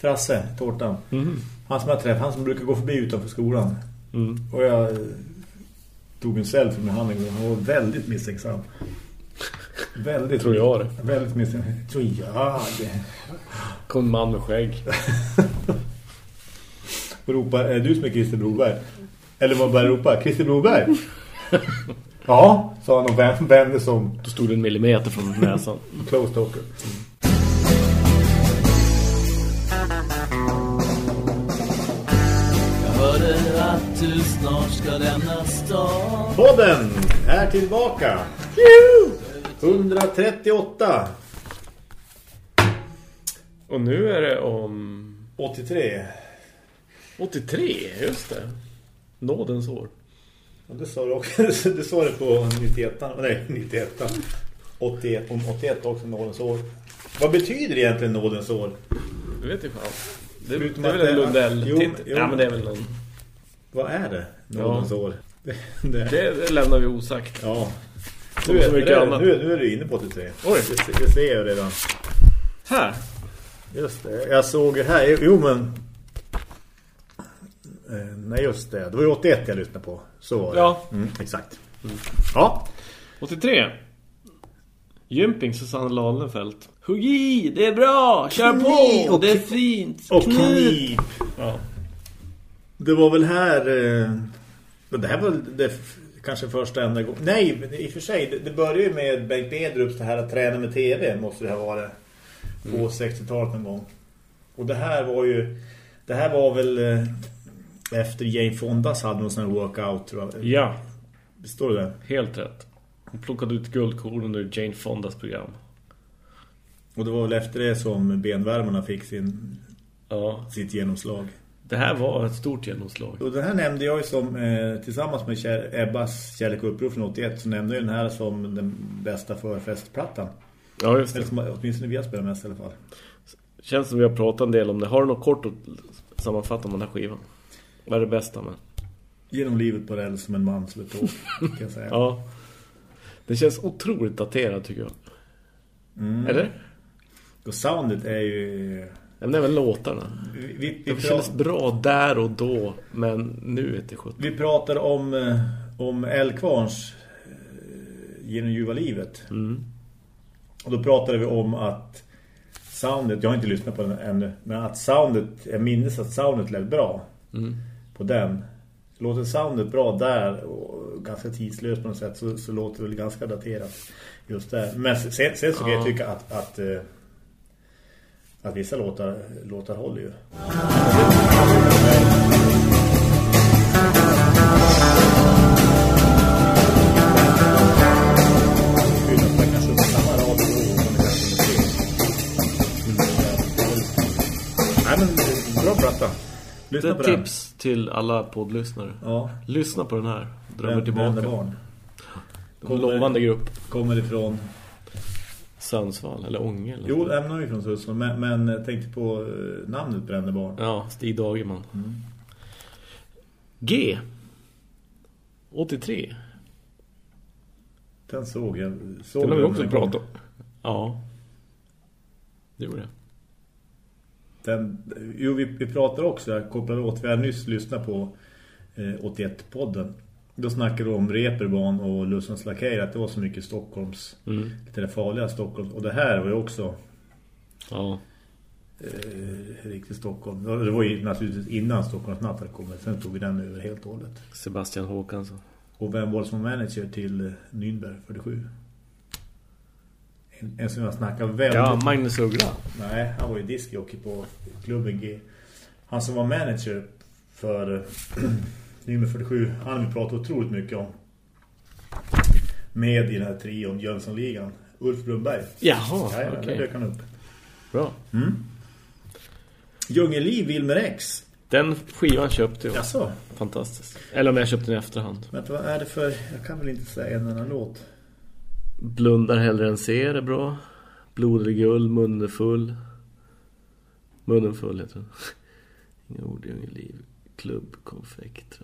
Frasse, tårtan. Mm. Han som jag träffade, han som brukar gå förbi utanför skolan. Mm. Och jag eh, tog en selfie med en gång. Han var väldigt misstänksam. Väldigt. Tror jag det. Väldigt misstänksam. Tror jag det. Kom man med skägg. Och ropa, är du som är Christer Broberg? Eller vad bara ropa, Christer Broberg? ja, sa han och vän- vände som Då stod en millimeter från näsan. close talker. Jag att du snart ska lämna stan Podden är tillbaka. 138. Och nu är det om 83. 83, just det. Nådens år. Ja, det sa du också. Det sa det på 91. Nej, 91. 81, om 81 också nådens år. Vad betyder egentligen nådens år? Du vet ju fan. Det, det är väl en det- Lundell. Jo, Titt- jo. Ja, men det är väl någon... Vad är det? Nådens Ja. år. Det, det. Det, det lämnar vi osagt. Ja. Nu är, mycket nu, nu, är, du inne på 83. Oj. Det, se- det ser jag redan. Här. Just det. Jag såg det här. Jo, men... Eh, nej, just det. Det var ju 81 jag lyssnade på. Så var det. Ja. Mm, exakt. Ja. 83. Gymping Susanne Lalenfelt. Hugg i, det är bra! Kör Knip på! det är fint! Och knip. Ja. Det var väl här... Eh, det här var det kanske första enda gången. Nej, men i och för sig. Det, det började ju med Bengt Bedrups det här att träna med tv. Måste det ha varit. På 60-talet någon gång. Och det här var ju... Det här var väl... Eh, efter Jane Fondas hade någon sån här workout tror jag. ja, Står det helt rätt. Hon plockade ut guldkorn ur Jane Fondas program. Och det var väl efter det som benvärmarna fick sin, Ja, sitt genomslag. Det här var ett stort genomslag. Och den här nämnde jag ju som eh, tillsammans med Kär, Ebbas Kärlek och uppror från 81 så nämnde jag den här som den bästa förfestplattan. Ja, just det. som åtminstone vi har spelat mest i alla fall. Känns som vi har pratat en del om det. Har du något kort att sammanfatta om den här skivan? Vad är det bästa med? Genom livet på räls som en man som ett tåg, kan jag säga. Ja. Det känns otroligt daterad tycker jag. Mm. Eller? Och soundet är ju... Men det är väl låtarna. Vi, vi, De vi, kändes bra där och då, men nu är det 17. vi pratar om, eh, om Älvkvarns eh, Genom ljuva livet. Mm. Och då pratade vi om att soundet, jag har inte lyssnat på den ännu, men att soundet, jag minns att soundet lät bra Mm. på den. Låter soundet bra där och ganska tidslöst på något sätt så, så låter det väl ganska daterat just där. Men sen, sen så kan jag Ja. tycka att, att, eh, att vissa låtar, låtar håller ju. Det är. Nej men bra platta. Det Lyssna är på ett den. tips till alla poddlyssnare. Ja, Lyssna på den här. Drömmer tillbaka. barn. En lovande grupp. Kommer ifrån Sundsvall eller Ånge. Eller Jo, även om vi är från Sundsvall men, men jag tänkte på eh, namnet Brända barn. Ja, Stig Dagerman. Mm. G. 83. Den såg jag. Såg Den har vi också pratat om. Ja. Det gjorde jag. Den, jo, vi, vi pratar också, jag kopplar åt, vi har nyss lyssnat på eh, 81-podden. Då snackade vi om Reeperbahn och Lussens Lakej, att det var så mycket Stockholms, Mm. lite det farliga Stockholm. Och det här var ju också Ja. eh, riktigt Stockholm. Det var ju naturligtvis innan Stockholms natt hade kommit, sen tog vi den över helt och hållet. Sebastian Håkansson. Och vem var det som manager till eh, Nürnberg 47? En, en som jag snackar väldigt... Ja, Magnus Uggla. Nej, han var ju diskjockey på klubben G. Han som var manager för nummer 47, han har vi pratat otroligt mycket om. Med i den här trion, Jönssonligan. Ulf Brunberg. Jaha, Ja, okej. där dök han upp. Bra. Djungeliv Wilmer X. Den skivan köpte jag. Jaså? Fantastiskt. Eller om jag köpte den i efterhand. Vänta, vad är det för... Jag kan väl inte säga en annan låt. Blundar hellre än ser är bra. Blod eller guld, munnen full. Munnen full heter den. Inga ord i inget liv. Klubb, konfekt.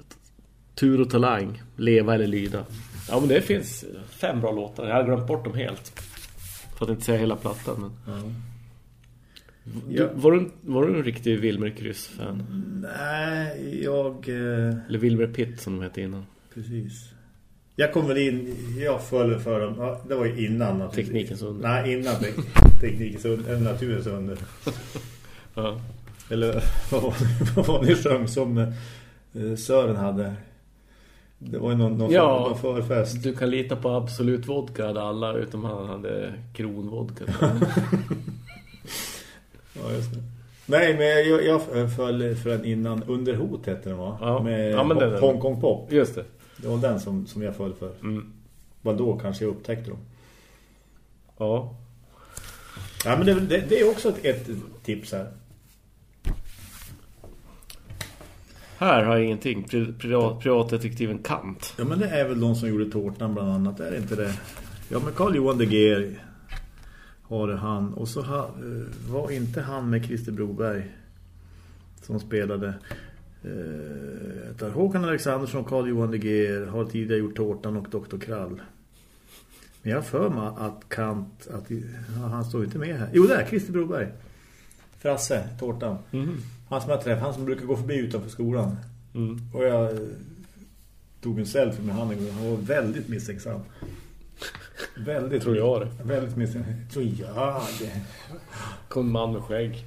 Tur och talang. Leva eller lyda. Ja men det finns fem bra låtar. Jag har glömt bort dem helt. För att inte säga hela plattan. Men... Du, Ja. var, du, var du en riktig Wilmer Kryss-fan? Nej, jag... Eh, Eller Wilmer Pitt som de hette innan. precis. Jag kom väl in, jag föll för dem. Ja, det var ju innan. naturligtvis. Teknikens under. Nej, innan te teknikens under, naturens under. Ja. Eller vad var vad var det sjöng som eh, Sören hade? Det var ju någon, någon, Ja. förfest. Du kan lita på absolut vodka hade alla utom han hade kronvodka. Ja, just det. Nej, men jag, jag föll för en innan Under hot hette den va? Ja. Med Ja, men den. Hong Kong Pop. Just det. Det var den som, som jag föll för. Mm. Vad då kanske jag upptäckte dem. Ja. Ja, men det, det, det är också ett, ett tips här. Här har jag ingenting. Pri- Privat, privatdetektiven Kant. Ja, men det är väl de som gjorde tårtan bland annat. Är det inte det? Ja, men Carl Johan de Geer har han. Och så ha, eh, var inte han med Christer Broberg som spelade. Eh, där Håkan Alexandersson och Carl Johan de Geer har tidigare gjort tårtan och Dr. Krall. Men jag för mig att Kant, att, ja, han står inte med här. Jo, där, Christer Broberg. Frasse, tårtan. Mm. Han som jag träffade, han som brukar gå förbi utanför skolan. Mm. Och jag tog en selfie med honom. Han var väldigt misstänksam. Väldigt, Tror jag det. Väldigt misstänksam. Tror jag det. Kom man med skägg.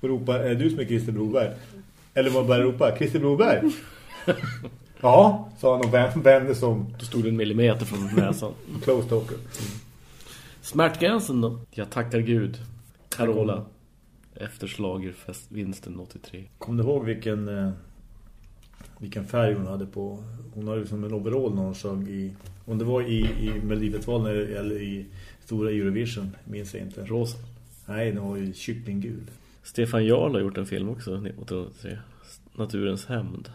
Och ropa, är du som är Christer Broberg? Eller vad bara ropa, Christer Broberg? ja, sa han och vän- vände som Då stod en millimeter från näsan. close talker. Smärtgränsen då? Jag tackar Gud. Carola. Efter slagerfest vinsten 83. Kommer du ihåg vilken, eh, vilken färg hon hade på? Hon hade som en overall när hon sjöng i... Om det var i, i Melodifestivalen eller- i stora Eurovision, minns jag inte. Rosa. Nej, det var ju kycklinggul. Stefan Jarl har gjort en film också 1983. Naturens hämnd.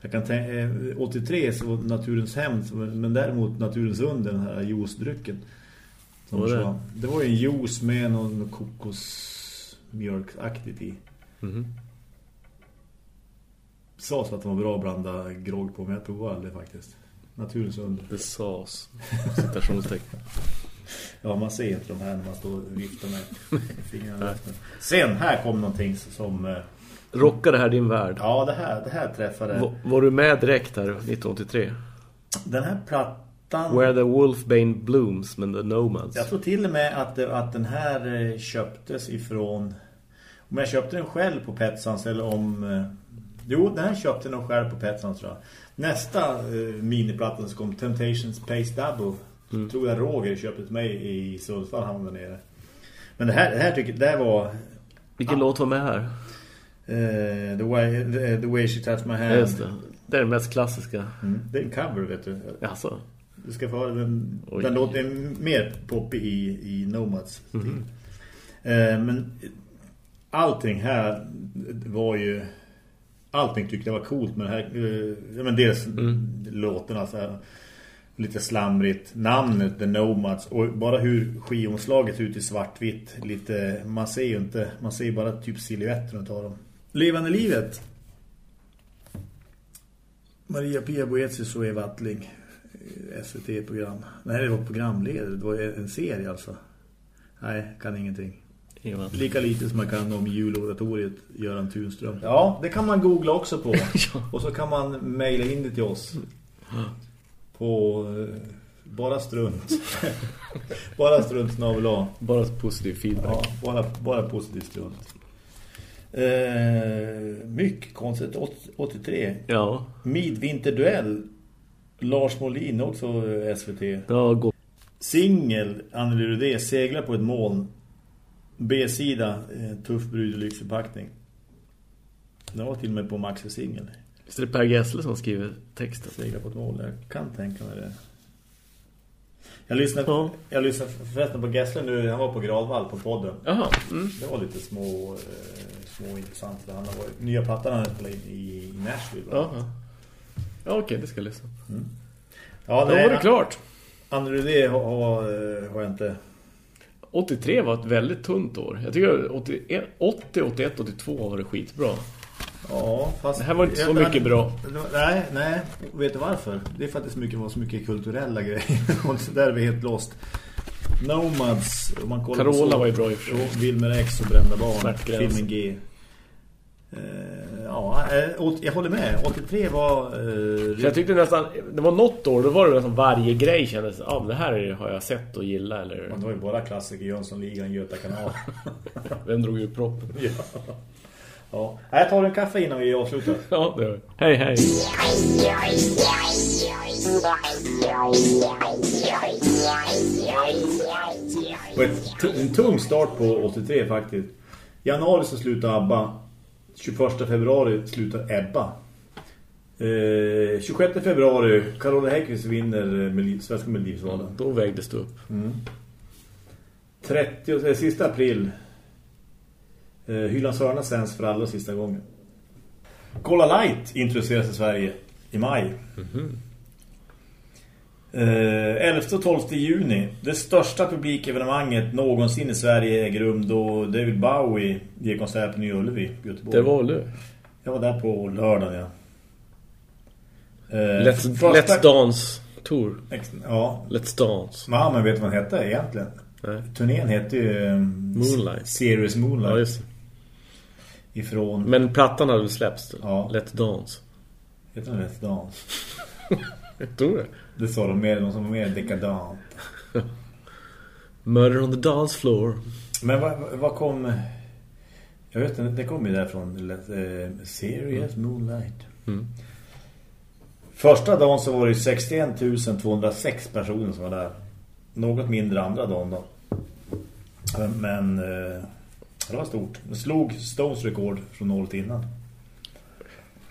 Jag kan tänka, eh, 83 så var Naturens hämnd, men däremot Naturens under, den här juicedrycken. Som var det? så- det var ju en juice med någon kokosmjölkaktigt i. Mhm. Sa så att det var bra att blanda grogg på, men jag provade aldrig faktiskt. Naturens under. Det sas. Citationstecken. Ja, man ser inte de här när man står och viftar med fingrarna. Sen, här kom någonting som... eh, Rockar det här din värld? Ja, det här, det här träffade... Var, var du med direkt här 1983? Den här plattan... Where the Wolfbane Blooms med The Nomads. Jag tror till och med att, att den här eh, köptes ifrån... Om jag köpte den själv på Petsans eller om... eh, Jo, den här köpte den själv på Petsans tror jag. Nästa eh, miniplattan som kom, Temptations Pace Double. Tror jag Roger köpte till mig i Sundsvall, han var nere. Men det här, det här tycker det här var... Vilken låt var med här? eh, the, way, the, the way she touched my hand. Ja, just det. Det är den mest klassiska. Mm, det är en cover, vet du. Alltså. Du ska få höra den, Oj. den låter mer poppig i, i Nomads stil. Eh, men allting här var ju allting tyckte jag var coolt med det här. Eh, men dels låten alltså lite slamrigt namnet The Nomads och bara hur skivomslaget ser ut i svartvitt lite man ser ju inte man ser bara typ silhuetten utav dem. Levande livet. Maria Pia Boetius och Eva Attling SVT-program. Nej, det var programledare. Det var en serie alltså. Nej, kan ingenting. Eva. Lika lite som man kan om juloratoriet Göran Tunström. Ja, det kan man googla också på. Och så kan man mejla in det till oss. På eh, bara strunt. bara strunt snabel A. Bara positiv feedback. Ja, bara, bara positivt strunt. Eh, mycket konstigt. 80 83. Ja. Midvinterduell. Lars Molin också SVT. Gått. Singel, Anneli Rudé, seglar på ett moln. B-sida, eh, tuff brud och lyxförpackning. Det var till och med på Maxi singel. Visst är det Per Gessle som skriver texten? Seglar på ett moln, jag kan tänka mig det. Jag lyssnade, Ja. jag lyssnade förresten på Gessle nu, han var på Gradvall på podden. Jaha. Mm. Det var lite små, eh, små intressant. Han har varit, nya plattan han spelade in i, Nashville. va? Ja. Okej, det ska jag lyssna. ja Då var det klart. Anneli Rudé har, har, eh, har jag inte... 83 var ett väldigt tunt år. Jag tycker 81, 80, 81, 82 var det skitbra. Ja, fast... Det här var inte så mycket bra. Det Nej, nej. Vet du varför? Det är för att det så mycket, var så mycket kulturella grejer. Och så där är vi helt lost. Nomads. Om man kollar Carola så- var ju bra i och Wilmer X och Brända barn. Filmen G. Eh, ja, eh, åt- jag håller med. 83 var... eh, jag tyckte nästan, det var något år, då var det nästan varje grej kändes, ja ah, men det här är- har jag sett och gillat eller Det var ju bara klassiker. Jönssonligan, Göta kanal. vem drog ju proppen? ja. ja. Jag tar en kaffe innan vi avslutar. Ja, det var Hej, hej. Och ett, en tung start på 83 faktiskt. Januari så slutar ABBA. 21 februari slutar Ebba. Eh, 26 februari, Carola Häggkvist vinner eh, Mel Svenska Melodifestivalen. Mm, då vägdes det upp. Mm. 30, eh, sista april. Eh, Hyllan Sörna sänds för allra sista gången. Cola Light introduceras i Sverige i maj. Mm -hmm. Eh, 11-12 juni, det största publikevenemanget någonsin i Sverige äger rum då David Bowie ger konsert på Nya Ullevi, Göteborg. Det var du. Jag var där på lördagen, ja. Eh, Let's, första... Let's Dance Tour. Ja. Let's Dance. Ja, men vet du vad den hette egentligen? Nej. Turnén hette ju... Eh, Moonlight. Series Moonlight. Ja, just det. Ifrån... Men plattan hade väl släppts? Då? Ja. Let's Dance. Heter den Let's Dance? Jag tror det. Det sa de mer, de som var mer dekadant. Murder on the dance floor. Men vad, vad kom... Jag vet inte, det kom ju därifrån. Eh, Serious Moonlight. Mm. Första dagen så var det 61 206 personer som var där. Något mindre andra dagen då. Men, men eh, det var stort. Det slog Stones rekord från året innan.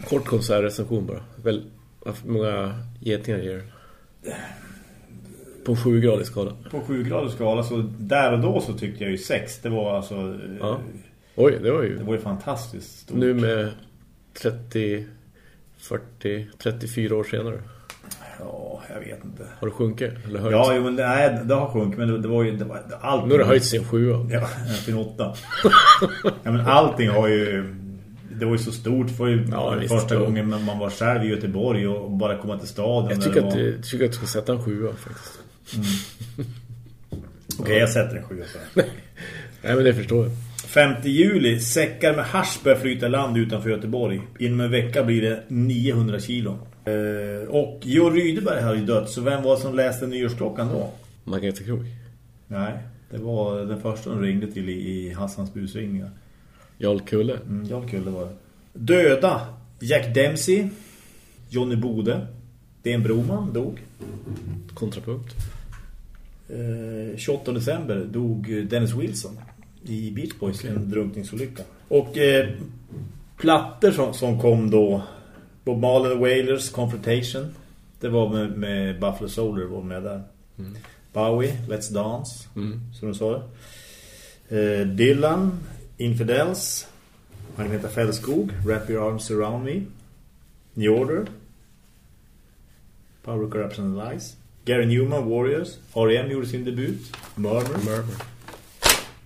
Kort konsertrecension bara. Väl, många getingar ger? På en sjugradig skala. På 7 graders skala så där och då så tyckte jag ju 6. Det var alltså... eh, Ja. Oj, det var ju... Det var ju fantastiskt stort. Nu med 30, 40, 34 år senare. Ja, jag vet inte. Har du sjunkit? Eller höjt? Ja, jo, men nej, det har sjunkit. Men det, det var ju... Det var, allt Nu har det höjts till en sjua. Ja, till åtta. ja, men allting har ju... Det var ju så stort för Ja, visst. första gången man man var själv i Göteborg och bara komma till staden. Jag tycker det att, var- jag tycker att du ska sätta en sjua faktiskt. Okej, jag sätter en sjua så. Nej, men det förstår jag. 5 juli, säckar med hasch börjar flyta land utanför Göteborg. Inom en vecka blir det 900 kilo. Eh, och Georg Rydeberg har ju dött, så vem var det som läste nyårsklockan då? Margareta Krog. Nej, det var den första de ringde till i, i Hassans busringningar. Jarl Kulle. Mm, Jan Kulle var det. Döda, Jack Dempsey, Johnny Bode, Den Broman dog. Kontrapunkt. Eh, 28 december dog Dennis Wilson i Beach Boys i en drunkningsolycka. Och eh, plattor som, som kom då Bob Marley Wailers Confrontation det var med, med Buffalo Soldier var med där. Bowie, Let's Dance Mm. som du sa. Eh, Dylan, Infidels. Agneta Fällskog, Wrap Your Arms Around Me. New Order. Power, Corruption and Lies. Gary Newman, Warriors. R.E.M. gjorde sin debut. Murmur. Murmur.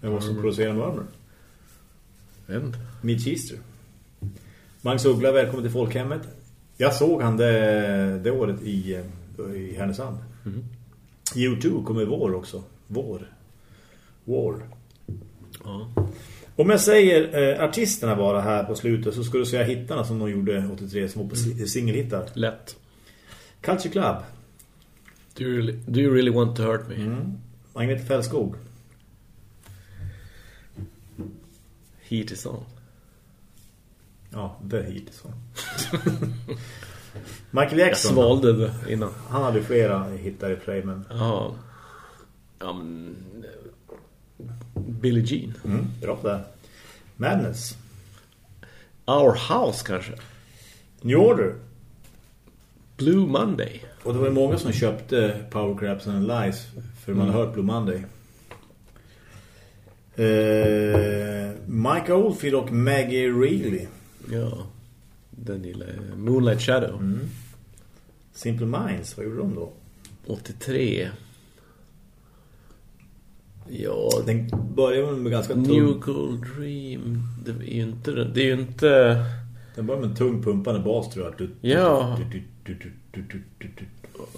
Vem var som producerade Murmur? Vem? Mitch Easter Magnus Uggla, välkommen till Folkhemmet. Jag såg han det, det året i, i Härnösand. Mhm. U2 kommer vår också. Vår. War. Ja. Om jag säger eh, artisterna bara här på slutet så ska du säga hittarna som de gjorde 83 som var på si- singelhittar. Lätt. Culture Club. Do you, really, do you really want to hurt me? Mm. Agneta Fällskog. Heat is on. Ja, The Heat. Så. Michael Jag Jackson. svalde det innan. Han hade flera hittar i play, men... Ja. Ja, men... Billie Jean. Mm, bra det. Madness. Our House kanske. New Order. Blue Monday. Och det var ju många som köpte Power Crabs and Lies för man har hört Blue Monday. Eh, Mike Oldfield och Maggie Reilly. Ja. Den gillar jag. Moonlight Shadow. Simple Minds, vad gjorde de då? 83. Ja, den börjar väl med ganska tung... New Gold Dream. Det är ju inte... Det är ju inte... Den börjar med en tung pumpande bas, tror jag. Du, ja. Du, du,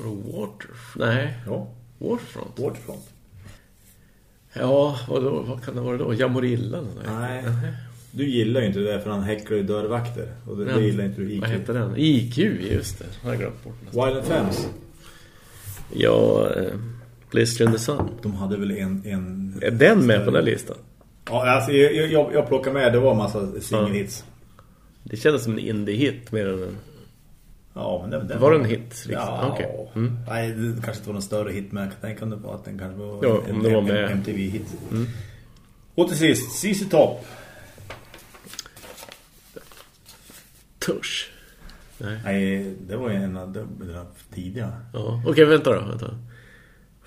Water... Nej. Ja. Waterfront. Waterfront. Ja, vadå? vad kan det vara då? Jag mår illa, Nej. nej. Du gillar ju inte det där för han häcklar ju dörrvakter. Och det, det gillar inte du IQ. Vad heter den? IQ, just det. Jag har glömt bort nästan. Wild Femmes. Ja... Eh... Blister in the Sun. De hade väl en... en Är den med på den här listan? Ja, alltså jag, jag, jag plockar med. Det var en massa singelhits. Det kändes som en indie-hit mer än en... Ja, men den, den Var det en hit? Liksom? Ja, Okej. Mm. nej det kanske inte var någon större hit men jag kan tänka mig på att den kanske var Ja, en, en. Mm. en MTV-hit. Och till sist, CC Top. Tush. Nej. Nej, det var en av de, tidiga. Ja. Okej, vänta då. Vänta.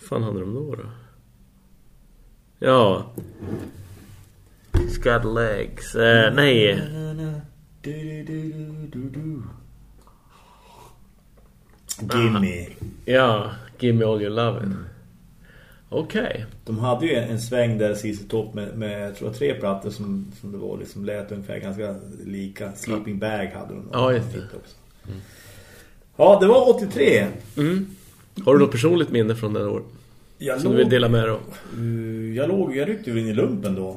Fan hade de då då? Ja. Scott Legs. Eh, nej. Gimme. Ja, Give Me All Your Lovin'. Okej. De hade ju en, en sväng där CC Top med, med jag tror tre plattor som, som det var liksom lät ungefär ganska lika. Sleeping Bag hade de. Ja, just det. Också. Ja, det var 83. Mm. Har du något personligt minne från den år? Jag Som du vill dela med dig av? Uh, jag låg, jag ryckte in i lumpen då.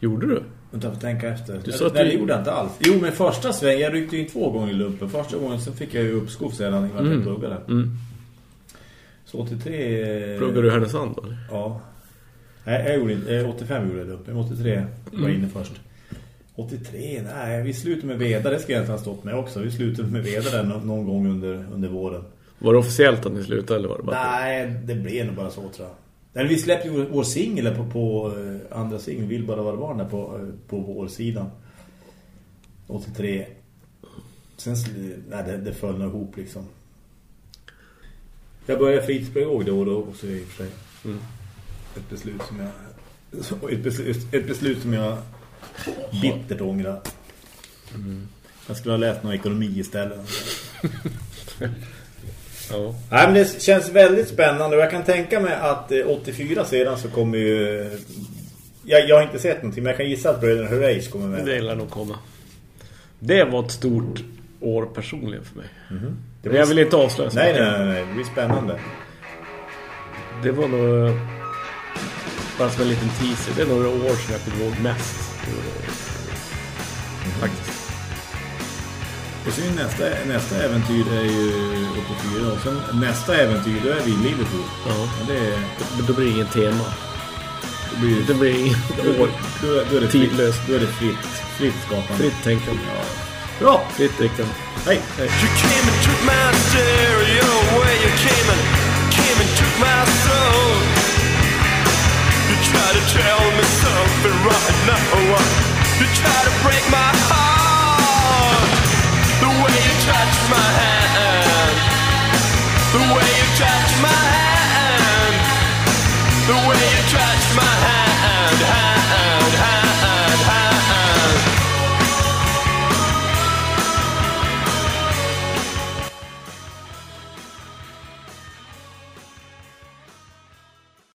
Gjorde du? Vänta, får tänka efter. Du sa att Nej, du- det gjorde jag inte alls. Jo, men första sväng, jag ryckte in två gånger i lumpen. Första gången så fick jag ju uppskov sedan i vart jag pluggade. Mm. Så 83... Pluggar du Härnösand då? Ja. Nej, jag gjorde inte. eh, 85 gjorde jag lumpen. 83 var Mm. inne först. 83, nej, vi slutade med Veda. Det ska jag inte ha stått med också. Vi slutade med Veda där nå- någon gång under, under våren. Var det officiellt att ni slutade eller var det bara? Nej, det blev nog bara så tror jag. Nej, vi släppte vår, vår singel på, på eh, andra singeln, Vill bara vara barn på, eh, på vår sidan. 83. Sen, nej, det, det föll nog ihop liksom. Jag började fritidspedagog då och då också i och för sig. Mm. Ett beslut som jag ett beslut, ett beslut som jag bittert ångrar. Jag skulle ha läst någon ekonomi istället. Ja. Nej, men det känns väldigt spännande och jag kan tänka mig att eh, 84 sedan så kommer ju... eh, Jag, jag har inte sett någonting men jag kan gissa att Bröderna Horace kommer med. Det lär nog komma. Det var ett stort år personligen för mig. Det Men jag vill inte avslöja Nej, nej, nej, nej, det blir spännande. Det var nog... Bara som en liten teaser. Det är några år som jag kommer ihåg mest. Och sen nästa, nästa äventyr är ju 84 och sen nästa äventyr då är vi i Liverpool. Ja. Men det är... Då blir det ingen tema. Det blir, Det blir inget år. då, då är det fritt, Tidlöst. då är det fritt, fritt skapande. Fritt tänkande. Ja. Bra! Fritt drickande. Hej! Hej.